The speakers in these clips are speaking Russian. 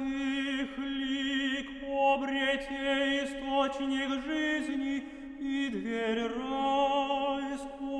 их лик обрете источник жизни и дверь райскую.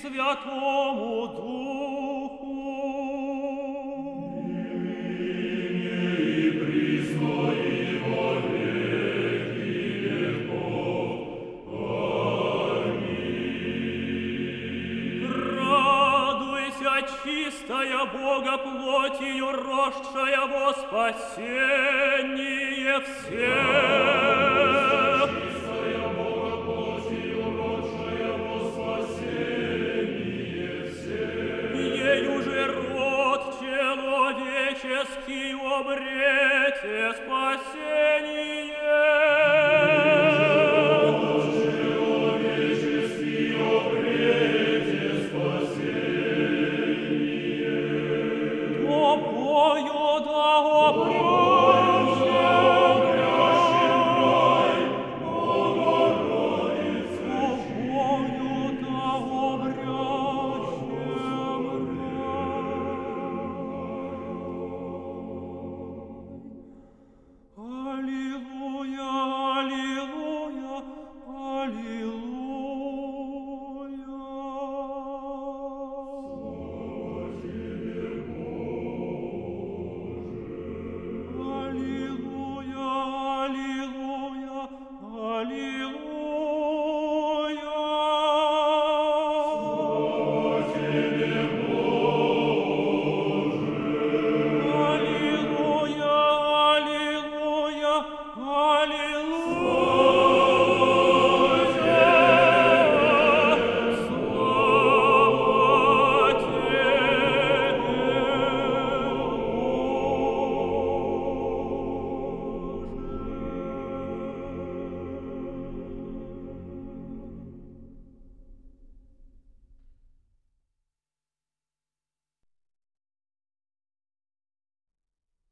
и Святому Духу. Радуйся, чистая Бога плотью, росшая во спасение всех. обрете спасение.